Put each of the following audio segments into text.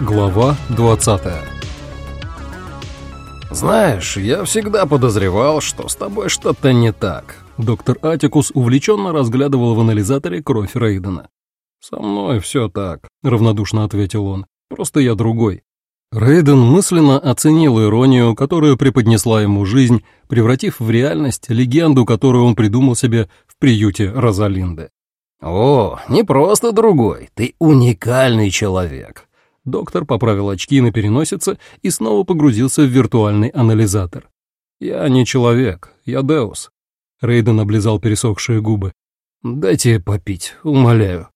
Глава 20 «Знаешь, я всегда подозревал, что с тобой что-то не так». Доктор Атикус увлеченно разглядывал в анализаторе кровь Рейдена. «Со мной все так», — равнодушно ответил он. «Просто я другой». Рейден мысленно оценил иронию, которую преподнесла ему жизнь, превратив в реальность легенду, которую он придумал себе в приюте Розалинды. «О, не просто другой, ты уникальный человек», Доктор поправил очки на переносице и снова погрузился в виртуальный анализатор. «Я не человек, я Деус». Рейден облизал пересохшие губы. «Дайте попить, умоляю».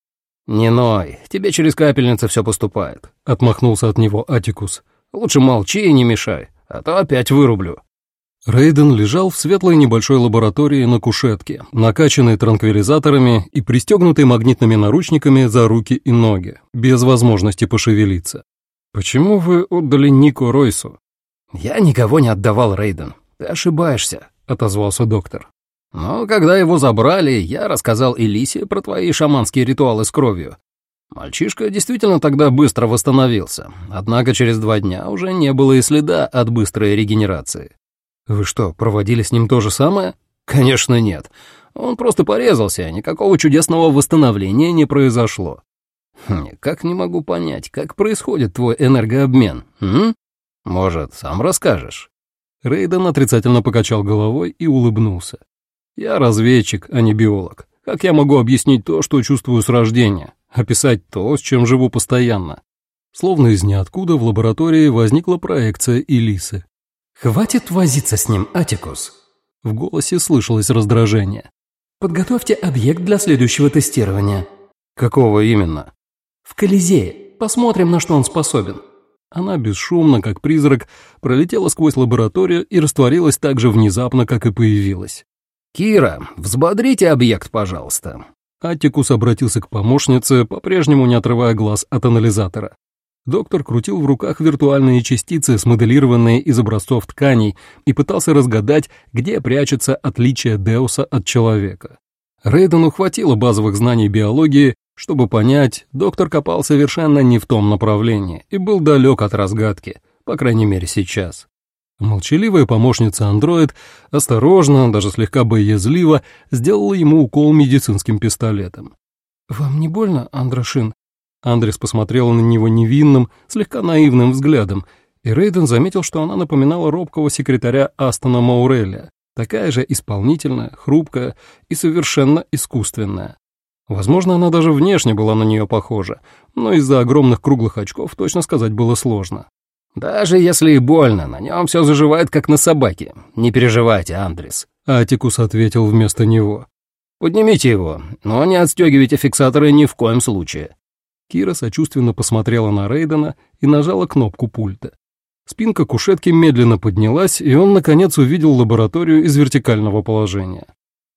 «Не ной, тебе через капельницу все поступает», — отмахнулся от него Атикус. «Лучше молчи и не мешай, а то опять вырублю». Рейден лежал в светлой небольшой лаборатории на кушетке, накачанной транквилизаторами и пристегнутый магнитными наручниками за руки и ноги, без возможности пошевелиться. «Почему вы отдали Нику Ройсу?» «Я никого не отдавал, Рейден. Ты ошибаешься», — отозвался доктор. «Но когда его забрали, я рассказал Элисе про твои шаманские ритуалы с кровью. Мальчишка действительно тогда быстро восстановился, однако через два дня уже не было и следа от быстрой регенерации. Вы что, проводили с ним то же самое? Конечно, нет. Он просто порезался, никакого чудесного восстановления не произошло. Никак не могу понять, как происходит твой энергообмен, м? Может, сам расскажешь?» Рейден отрицательно покачал головой и улыбнулся. «Я разведчик, а не биолог. Как я могу объяснить то, что чувствую с рождения? Описать то, с чем живу постоянно?» Словно из ниоткуда в лаборатории возникла проекция Элисы. «Хватит возиться с ним, Атикус!» В голосе слышалось раздражение. «Подготовьте объект для следующего тестирования». «Какого именно?» «В Колизее. Посмотрим, на что он способен». Она бесшумно, как призрак, пролетела сквозь лабораторию и растворилась так же внезапно, как и появилась. «Кира, взбодрите объект, пожалуйста». Атикус обратился к помощнице, по-прежнему не отрывая глаз от анализатора. Доктор крутил в руках виртуальные частицы, смоделированные из образцов тканей, и пытался разгадать, где прячется отличие Деуса от человека. Рейдену хватило базовых знаний биологии, чтобы понять, доктор копал совершенно не в том направлении и был далек от разгадки, по крайней мере сейчас. Молчаливая помощница андроид осторожно, даже слегка боязливо, сделала ему укол медицинским пистолетом. «Вам не больно, Андрошин?» Андрес посмотрела на него невинным, слегка наивным взглядом, и Рейден заметил, что она напоминала робкого секретаря Астона Мауреля, такая же исполнительная, хрупкая и совершенно искусственная. Возможно, она даже внешне была на нее похожа, но из-за огромных круглых очков точно сказать было сложно. «Даже если и больно, на нем все заживает, как на собаке. Не переживайте, Андрес», — Атикус ответил вместо него. «Поднимите его, но не отстегивайте фиксаторы ни в коем случае». Кира сочувственно посмотрела на Рейдена и нажала кнопку пульта. Спинка кушетки медленно поднялась, и он, наконец, увидел лабораторию из вертикального положения.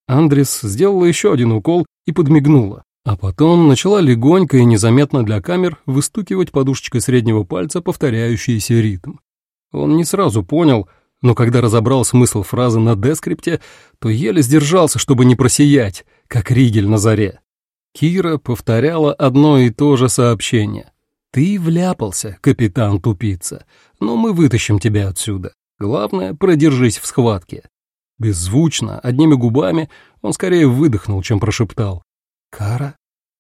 Андрес сделала еще один укол и подмигнула, а потом начала легонько и незаметно для камер выстукивать подушечкой среднего пальца повторяющийся ритм. Он не сразу понял, но когда разобрал смысл фразы на дескрипте, то еле сдержался, чтобы не просиять, как Ригель на заре. Кира повторяла одно и то же сообщение. «Ты вляпался, капитан тупица, но мы вытащим тебя отсюда. Главное, продержись в схватке». Беззвучно, одними губами, он скорее выдохнул, чем прошептал. «Кара?»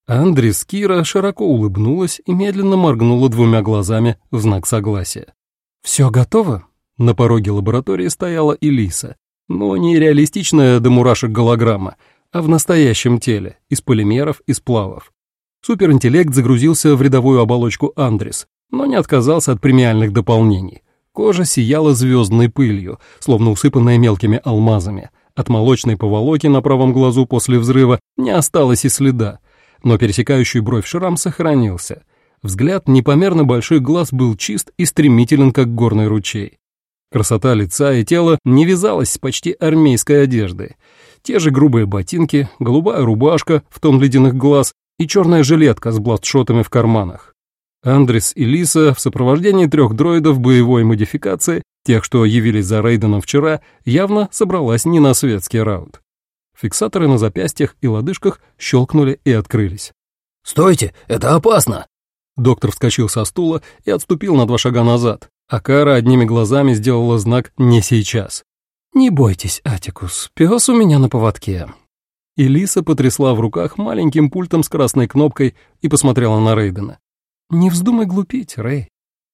Андрис Кира широко улыбнулась и медленно моргнула двумя глазами в знак согласия. «Все готово?» На пороге лаборатории стояла Элиса, но не реалистичная до мурашек голограмма, а в настоящем теле, из полимеров и сплавов. Суперинтеллект загрузился в рядовую оболочку Андрес, но не отказался от премиальных дополнений. Кожа сияла звездной пылью, словно усыпанная мелкими алмазами. От молочной поволоки на правом глазу после взрыва не осталось и следа, но пересекающий бровь шрам сохранился. Взгляд непомерно больших глаз был чист и стремителен, как горный ручей. Красота лица и тела не вязалась с почти армейской одеждой. Те же грубые ботинки, голубая рубашка в тон ледяных глаз и черная жилетка с бластшотами в карманах. Андрес и Лиса в сопровождении трех дроидов боевой модификации, тех, что явились за Рейденом вчера, явно собралась не на светский раунд. Фиксаторы на запястьях и лодыжках щелкнули и открылись. «Стойте, это опасно!» Доктор вскочил со стула и отступил на два шага назад, а Кара одними глазами сделала знак «не сейчас». «Не бойтесь, Атикус, пес у меня на поводке». И Лиса потрясла в руках маленьким пультом с красной кнопкой и посмотрела на Рейдена. «Не вздумай глупить, Рей.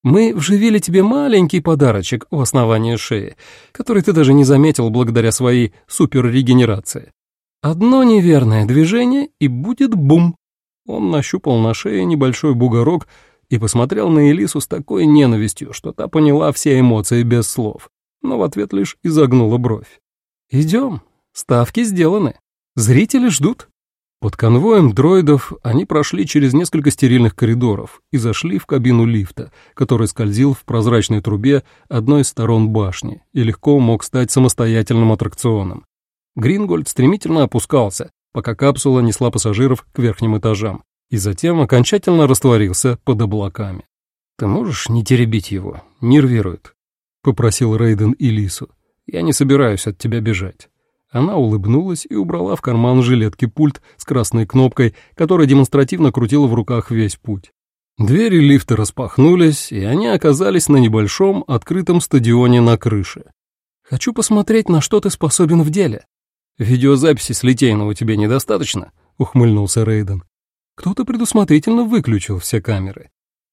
Мы вживили тебе маленький подарочек у основания шеи, который ты даже не заметил благодаря своей суперрегенерации. Одно неверное движение, и будет бум. Он нащупал на шее небольшой бугорок и посмотрел на Элису с такой ненавистью, что та поняла все эмоции без слов, но в ответ лишь изогнула бровь. «Идем, ставки сделаны, зрители ждут». Под конвоем дроидов они прошли через несколько стерильных коридоров и зашли в кабину лифта, который скользил в прозрачной трубе одной из сторон башни и легко мог стать самостоятельным аттракционом. Грингольд стремительно опускался, пока капсула несла пассажиров к верхним этажам, и затем окончательно растворился под облаками. «Ты можешь не теребить его? Нервирует», — попросил Рейден и Лису. «Я не собираюсь от тебя бежать». Она улыбнулась и убрала в карман жилетки пульт с красной кнопкой, который демонстративно крутила в руках весь путь. Двери лифта распахнулись, и они оказались на небольшом открытом стадионе на крыше. «Хочу посмотреть, на что ты способен в деле». «Видеозаписи с Литейного тебе недостаточно?» — ухмыльнулся Рейден. «Кто-то предусмотрительно выключил все камеры».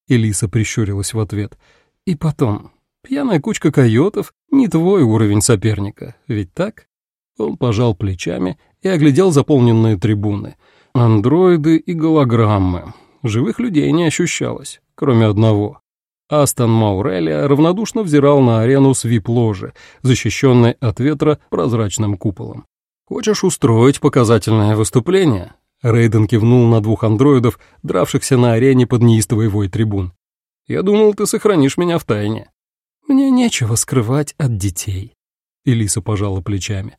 Элиса прищурилась в ответ. «И потом, пьяная кучка койотов — не твой уровень соперника, ведь так?» Он пожал плечами и оглядел заполненные трибуны. Андроиды и голограммы. Живых людей не ощущалось, кроме одного. Астон Маурелия равнодушно взирал на арену с вип-ложи, защищенной от ветра прозрачным куполом. «Хочешь устроить показательное выступление?» Рейден кивнул на двух андроидов, дравшихся на арене под неистовый вой трибун. «Я думал, ты сохранишь меня в тайне». «Мне нечего скрывать от детей», — Элиса пожала плечами.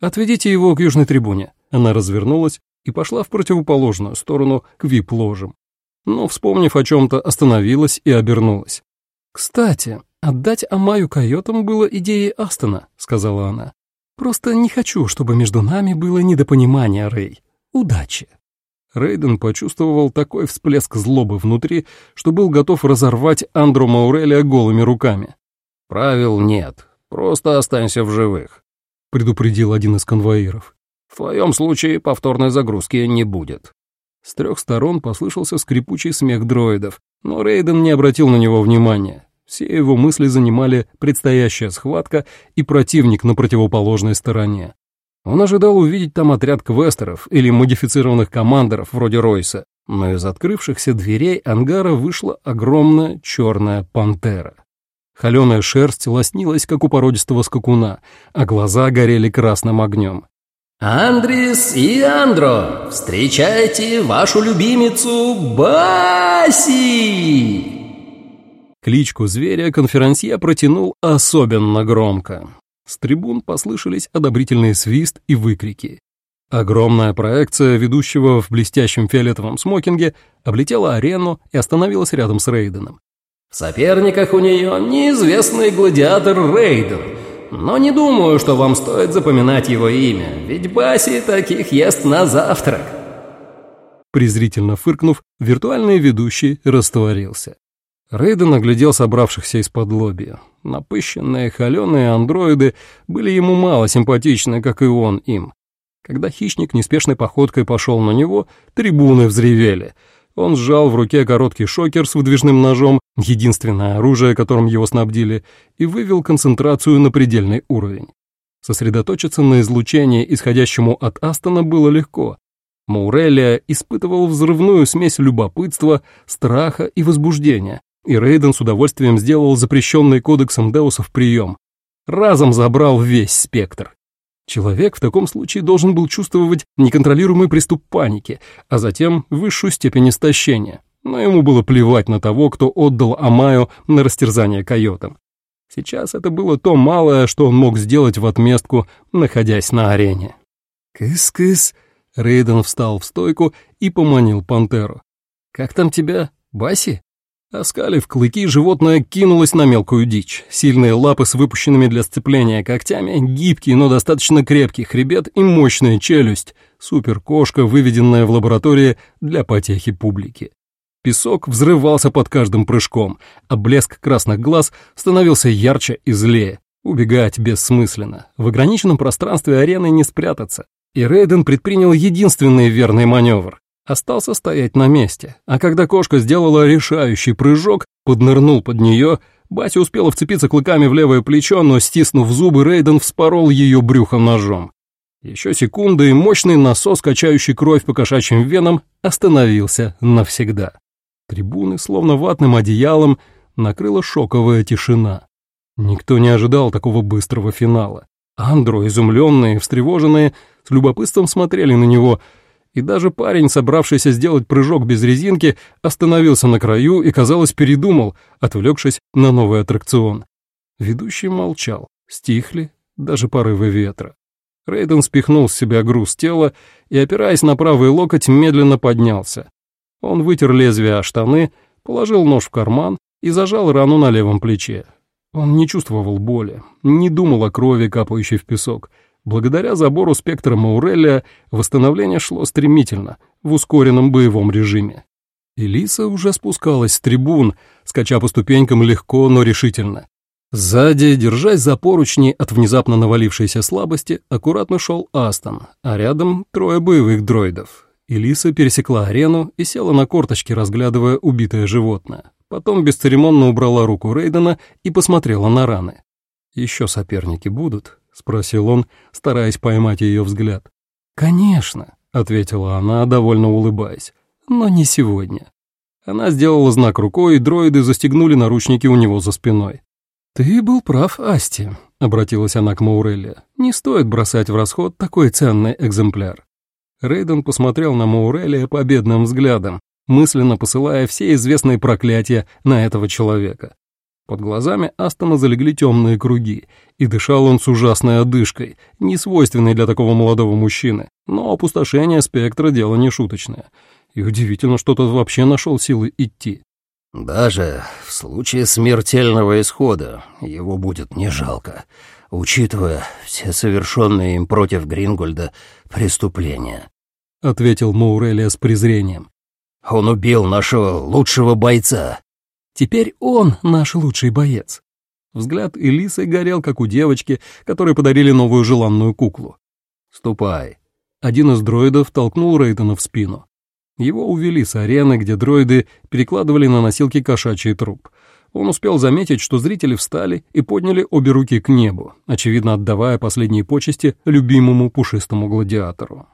«Отведите его к южной трибуне». Она развернулась и пошла в противоположную сторону к вип-ложам. Но, вспомнив о чем-то, остановилась и обернулась. «Кстати, отдать Амаю койотам было идеей Астона», — сказала она. «Просто не хочу, чтобы между нами было недопонимание, Рэй. Удачи». Рейден почувствовал такой всплеск злобы внутри, что был готов разорвать Андру Маурелия голыми руками. «Правил нет, просто останься в живых. — предупредил один из конвоиров. «В твоем случае повторной загрузки не будет». С трех сторон послышался скрипучий смех дроидов, но Рейден не обратил на него внимания. Все его мысли занимали предстоящая схватка и противник на противоположной стороне. Он ожидал увидеть там отряд квестеров или модифицированных командоров вроде Ройса, но из открывшихся дверей ангара вышла огромная черная пантера. Холеная шерсть лоснилась, как у породистого скакуна, а глаза горели красным огнем. «Андрис и Андро, встречайте вашу любимицу Баси!» Кличку зверя конферансье протянул особенно громко. С трибун послышались одобрительный свист и выкрики. Огромная проекция ведущего в блестящем фиолетовом смокинге облетела арену и остановилась рядом с Рейденом. В соперниках у нее неизвестный гладиатор Рейден, но не думаю, что вам стоит запоминать его имя, ведь Баси таких ест на завтрак. Презрительно фыркнув, виртуальный ведущий растворился. Рейден оглядел собравшихся из-под лобья. Напыщенные, холеные андроиды были ему мало симпатичны, как и он им. Когда хищник неспешной походкой пошел на него, трибуны взревели — он сжал в руке короткий шокер с выдвижным ножом, единственное оружие, которым его снабдили, и вывел концентрацию на предельный уровень. Сосредоточиться на излучении, исходящему от Астона, было легко. Маурелия испытывал взрывную смесь любопытства, страха и возбуждения, и Рейден с удовольствием сделал запрещенный кодексом Деусов прием. Разом забрал весь спектр. Человек в таком случае должен был чувствовать неконтролируемый приступ паники, а затем высшую степень истощения. Но ему было плевать на того, кто отдал Амаю на растерзание койотам. Сейчас это было то малое, что он мог сделать в отместку, находясь на арене. «Кыс-кыс!» Рейден встал в стойку и поманил пантеру. «Как там тебя, Баси?» Оскалив клыки, животное кинулось на мелкую дичь. Сильные лапы с выпущенными для сцепления когтями, гибкий, но достаточно крепкий хребет и мощная челюсть. Суперкошка, выведенная в лаборатории для потехи публики. Песок взрывался под каждым прыжком, а блеск красных глаз становился ярче и злее. Убегать бессмысленно. В ограниченном пространстве арены не спрятаться. И Рейден предпринял единственный верный маневр. Остался стоять на месте, а когда кошка сделала решающий прыжок, поднырнул под нее, Бася успела вцепиться клыками в левое плечо, но, стиснув зубы, Рейден вспорол ее брюхом ножом. Еще секунды, и мощный насос, качающий кровь по кошачьим венам, остановился навсегда. Трибуны, словно ватным одеялом, накрыла шоковая тишина. Никто не ожидал такого быстрого финала. Андро, изумленные, встревоженные, с любопытством смотрели на него, и даже парень, собравшийся сделать прыжок без резинки, остановился на краю и, казалось, передумал, отвлекшись на новый аттракцион. Ведущий молчал, стихли даже порывы ветра. Рейден спихнул с себя груз тела и, опираясь на правый локоть, медленно поднялся. Он вытер лезвие о штаны, положил нож в карман и зажал рану на левом плече. Он не чувствовал боли, не думал о крови, капающей в песок. Благодаря забору спектра Маурелия восстановление шло стремительно, в ускоренном боевом режиме. Элиса уже спускалась с трибун, скача по ступенькам легко, но решительно. Сзади, держась за поручни от внезапно навалившейся слабости, аккуратно шел Астон, а рядом трое боевых дроидов. Элиса пересекла арену и села на корточки, разглядывая убитое животное. Потом бесцеремонно убрала руку Рейдена и посмотрела на раны. «Еще соперники будут?» — спросил он, стараясь поймать ее взгляд. «Конечно», — ответила она, довольно улыбаясь, — «но не сегодня». Она сделала знак рукой, и дроиды застегнули наручники у него за спиной. «Ты был прав, Асти», — обратилась она к Маурелле. «Не стоит бросать в расход такой ценный экземпляр». Рейден посмотрел на Маурелия победным взглядом, мысленно посылая все известные проклятия на этого человека. Под глазами Астона залегли темные круги, и дышал он с ужасной одышкой, не свойственной для такого молодого мужчины. Но опустошение спектра — дело не шуточное. И удивительно, что тот вообще нашел силы идти. Даже в случае смертельного исхода его будет не жалко, учитывая все совершенные им против Грингольда преступления», — ответил Маурелия с презрением. «Он убил нашего лучшего бойца». «Теперь он наш лучший боец». Взгляд Элисы горел, как у девочки, которой подарили новую желанную куклу. «Ступай». Один из дроидов толкнул Рейтона в спину. Его увели с арены, где дроиды перекладывали на носилки кошачий труп. Он успел заметить, что зрители встали и подняли обе руки к небу, очевидно отдавая последние почести любимому пушистому гладиатору.